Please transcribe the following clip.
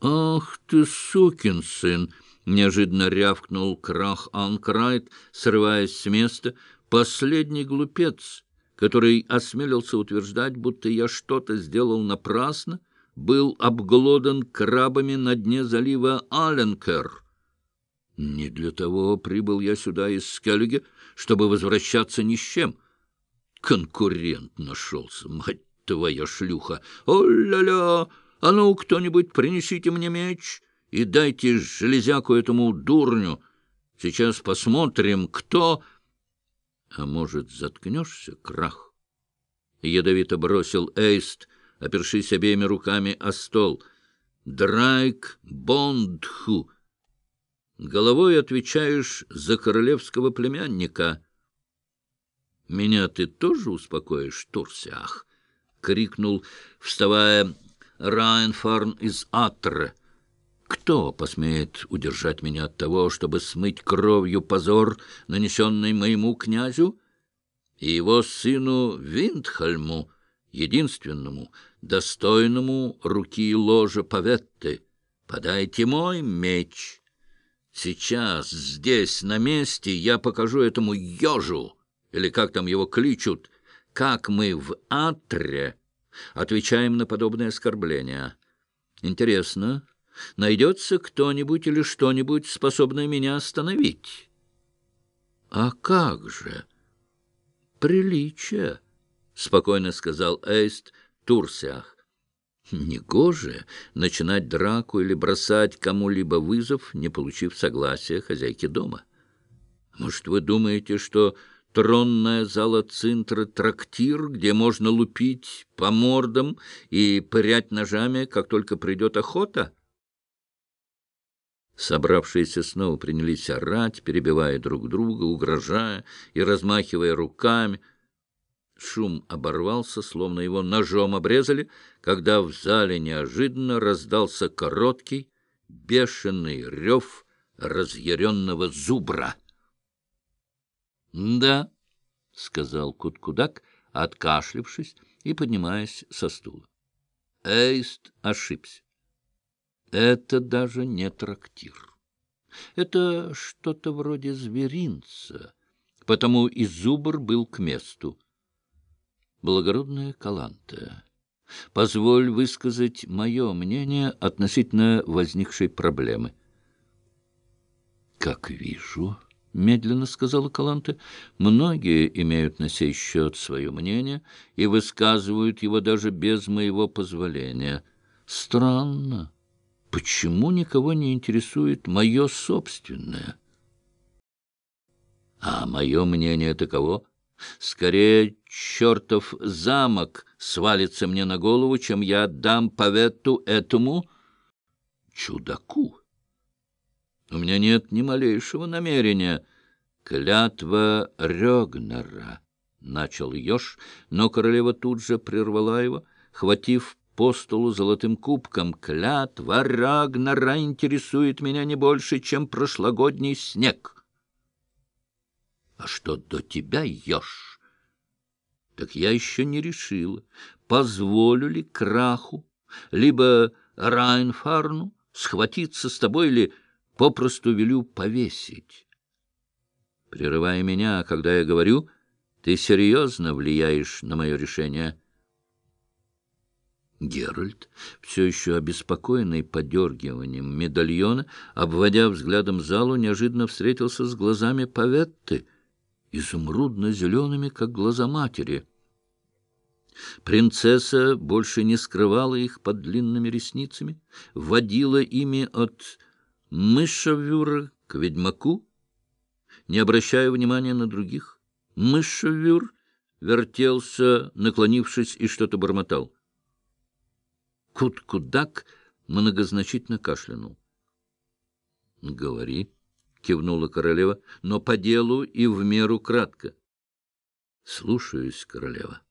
«Ах ты, сукин сын!» — неожиданно рявкнул Крах Анкрайт, срываясь с места. «Последний глупец, который осмелился утверждать, будто я что-то сделал напрасно, был обглодан крабами на дне залива Аленкер. Не для того прибыл я сюда из Скеллиге, чтобы возвращаться ни с чем. Конкурент нашелся, мать твоя шлюха! О-ля-ля! А ну, кто-нибудь, принесите мне меч и дайте железяку этому дурню. Сейчас посмотрим, кто... А может, заткнешься, крах? Ядовито бросил Эйст, опершись обеими руками о стол. Драйк Бондху. Головой отвечаешь за королевского племянника. Меня ты тоже успокоишь, Турсях? — крикнул, вставая Райнфарн из Атре. Кто посмеет удержать меня от того, чтобы смыть кровью позор, нанесенный моему князю и его сыну Виндхальму, единственному, достойному руки ложа Паветты? Подайте мой меч. Сейчас, здесь, на месте, я покажу этому ежу, или как там его кличут, как мы в Атре отвечаем на подобные оскорбления. Интересно, найдется кто-нибудь или что-нибудь, способное меня остановить? А как же? Приличие, — спокойно сказал Эйст Турсиах. Негоже начинать драку или бросать кому-либо вызов, не получив согласия хозяйки дома. Может, вы думаете, что тронная зала Цинтра трактир, где можно лупить по мордам и пырять ножами, как только придет охота? Собравшиеся снова принялись орать, перебивая друг друга, угрожая и размахивая руками. Шум оборвался, словно его ножом обрезали, когда в зале неожиданно раздался короткий, бешеный рев разъяренного зубра. «Да», — сказал Куткудак, откашлившись и поднимаясь со стула. Эйст ошибся. Это даже не трактир. Это что-то вроде зверинца, потому и зубр был к месту. Благородная Каланта, позволь высказать мое мнение относительно возникшей проблемы. Как вижу медленно сказала Каланте, — многие имеют на сей счет свое мнение и высказывают его даже без моего позволения. Странно. Почему никого не интересует мое собственное? А мое мнение таково. Скорее, чертов замок свалится мне на голову, чем я отдам повету этому чудаку. У меня нет ни малейшего намерения. Клятва Рёгнера, — начал Ёж, но королева тут же прервала его, хватив по столу золотым кубком. Клятва Рагнара интересует меня не больше, чем прошлогодний снег. А что до тебя, Ёж? Так я еще не решила, позволю ли Краху, либо Райнфарну схватиться с тобой или попросту велю повесить. Прерывая меня, когда я говорю, ты серьезно влияешь на мое решение. Геральт, все еще обеспокоенный подергиванием медальона, обводя взглядом залу, неожиданно встретился с глазами Паветты, изумрудно-зелеными, как глаза матери. Принцесса больше не скрывала их под длинными ресницами, водила ими от Мышавюр к ведьмаку, не обращая внимания на других. Мышавюр вертелся, наклонившись, и что-то бормотал. Кут-кудак многозначительно кашлянул. — Говори, — кивнула королева, — но по делу и в меру кратко. — Слушаюсь, королева.